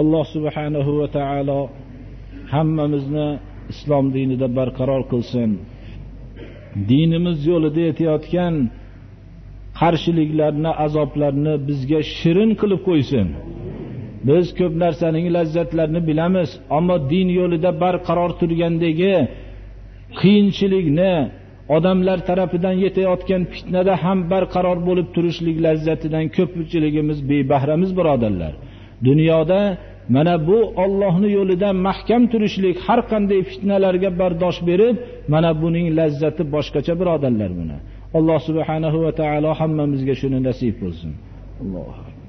alloh subhanahu va taolo hammamizni islom dinida barqaror qilsin. Dinimiz yo'lida etayotgan qarshiliklarni azoblarni bizga shirin qilib qo'ysin. Biz ko'p narsaning lazzatlarini bilamiz ammo din yo'lida barqaror turgandagi qiyinchilikni odamlar tarafidan yetayotgan fitnada ham barqaror bo'lib turishlik lazzatidan ko'pchiligimiz bebahramiz birodarlar. Dunyoda mana bu Allohning yo'lida mahkam turishlik har qanday fitnalarga bardosh berib mana buning lazzati boshqacha birodarlar buni. Alloh subhanahu va taolo hammamizga shuni nasib qilsin. Allohu